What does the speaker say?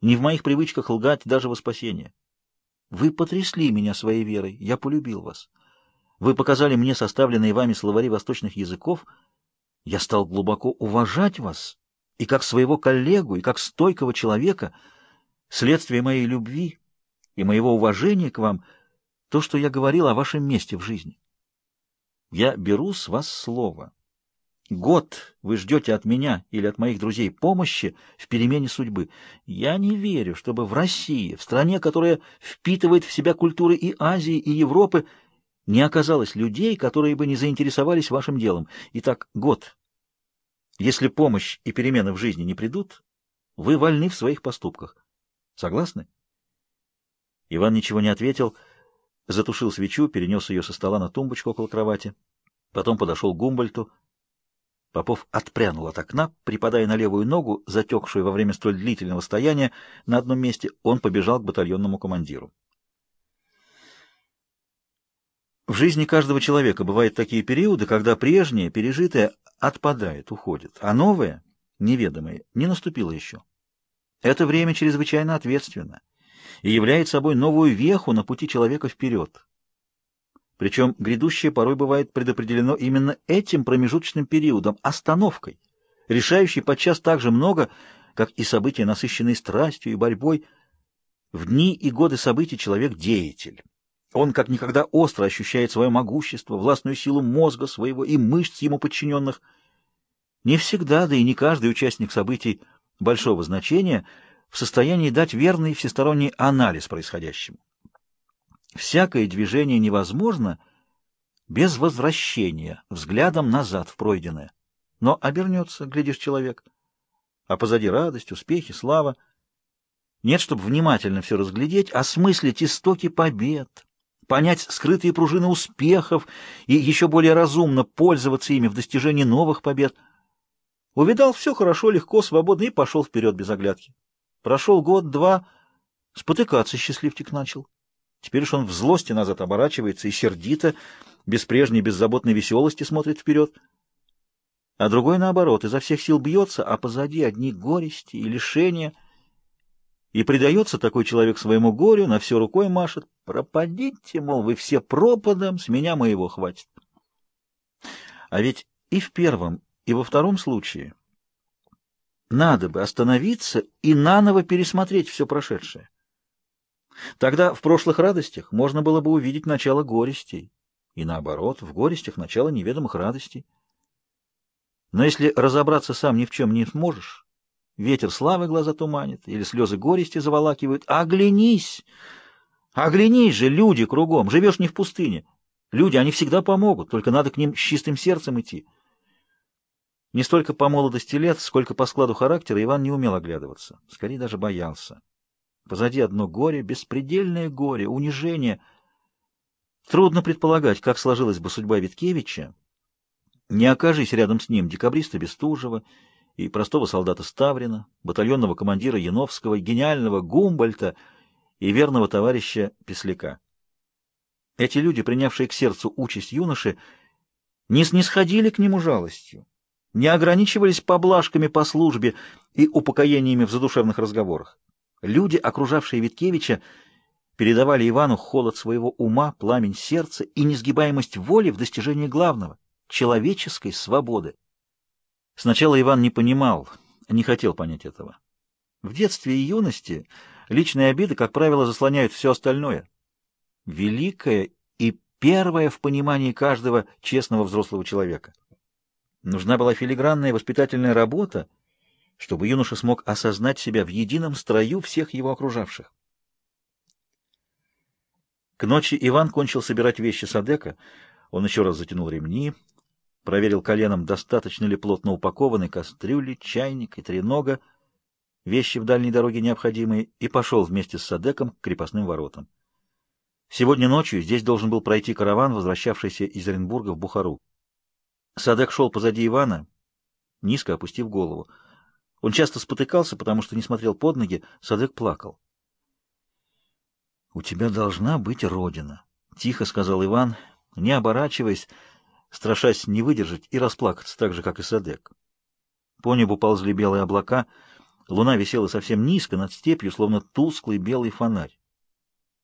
Не в моих привычках лгать даже во спасение. Вы потрясли меня своей верой. Я полюбил вас. Вы показали мне составленные вами словари восточных языков. Я стал глубоко уважать вас и как своего коллегу, и как стойкого человека. Следствие моей любви и моего уважения к вам — то, что я говорил о вашем месте в жизни. Я беру с вас слово. Год вы ждете от меня или от моих друзей помощи в перемене судьбы. Я не верю, чтобы в России, в стране, которая впитывает в себя культуры и Азии, и Европы, не оказалось людей, которые бы не заинтересовались вашим делом. Итак, год. Если помощь и перемены в жизни не придут, вы вольны в своих поступках. Согласны? Иван ничего не ответил, затушил свечу, перенес ее со стола на тумбочку около кровати. Потом подошел к Гумбольту, Попов отпрянул от окна, припадая на левую ногу, затекшую во время столь длительного стояния, на одном месте он побежал к батальонному командиру. В жизни каждого человека бывают такие периоды, когда прежнее, пережитое, отпадает, уходит, а новое, неведомое, не наступило еще. Это время чрезвычайно ответственно и является собой новую веху на пути человека вперед. Причем грядущее порой бывает предопределено именно этим промежуточным периодом, остановкой, решающей подчас так же много, как и события, насыщенные страстью и борьбой. В дни и годы событий человек — деятель. Он как никогда остро ощущает свое могущество, властную силу мозга своего и мышц ему подчиненных. Не всегда, да и не каждый участник событий большого значения в состоянии дать верный всесторонний анализ происходящему. Всякое движение невозможно без возвращения, взглядом назад в пройденное. Но обернется, глядишь, человек. А позади радость, успехи, слава. Нет, чтобы внимательно все разглядеть, осмыслить истоки побед, понять скрытые пружины успехов и еще более разумно пользоваться ими в достижении новых побед. Увидал все хорошо, легко, свободно и пошел вперед без оглядки. Прошел год-два, спотыкаться счастливчик начал. Теперь уж он в злости назад оборачивается и сердито, без прежней беззаботной веселости смотрит вперед. А другой, наоборот, изо всех сил бьется, а позади одни горести и лишения. И предается такой человек своему горю, на все рукой машет. Пропадите, мол, вы все пропадом, с меня моего хватит. А ведь и в первом, и во втором случае надо бы остановиться и наново пересмотреть все прошедшее. Тогда в прошлых радостях можно было бы увидеть начало горестей, и наоборот, в горестях начало неведомых радостей. Но если разобраться сам ни в чем не сможешь, ветер славы глаза туманит или слезы горести заволакивают, оглянись! Оглянись же, люди кругом, живешь не в пустыне. Люди, они всегда помогут, только надо к ним с чистым сердцем идти. Не столько по молодости лет, сколько по складу характера Иван не умел оглядываться, скорее даже боялся. Позади одно горе, беспредельное горе, унижение. Трудно предполагать, как сложилась бы судьба Виткевича. Не окажись рядом с ним декабриста Бестужева и простого солдата Ставрина, батальонного командира Яновского, гениального Гумбольта и верного товарища Песляка. Эти люди, принявшие к сердцу участь юноши, не снисходили к нему жалостью, не ограничивались поблажками по службе и упокоениями в задушевных разговорах. Люди, окружавшие Виткевича, передавали Ивану холод своего ума, пламень сердца и несгибаемость воли в достижении главного — человеческой свободы. Сначала Иван не понимал, не хотел понять этого. В детстве и юности личные обиды, как правило, заслоняют все остальное. Великое и первое в понимании каждого честного взрослого человека. Нужна была филигранная воспитательная работа, чтобы юноша смог осознать себя в едином строю всех его окружавших. К ночи Иван кончил собирать вещи Садека. Он еще раз затянул ремни, проверил коленом, достаточно ли плотно упакованы кастрюли, чайник и тренога, вещи в дальней дороге необходимые, и пошел вместе с Садеком к крепостным воротам. Сегодня ночью здесь должен был пройти караван, возвращавшийся из Оренбурга в Бухару. Садек шел позади Ивана, низко опустив голову. Он часто спотыкался, потому что не смотрел под ноги. Садык плакал. «У тебя должна быть родина», — тихо сказал Иван, не оборачиваясь, страшась не выдержать и расплакаться так же, как и Садек. По небу ползли белые облака, луна висела совсем низко над степью, словно тусклый белый фонарь.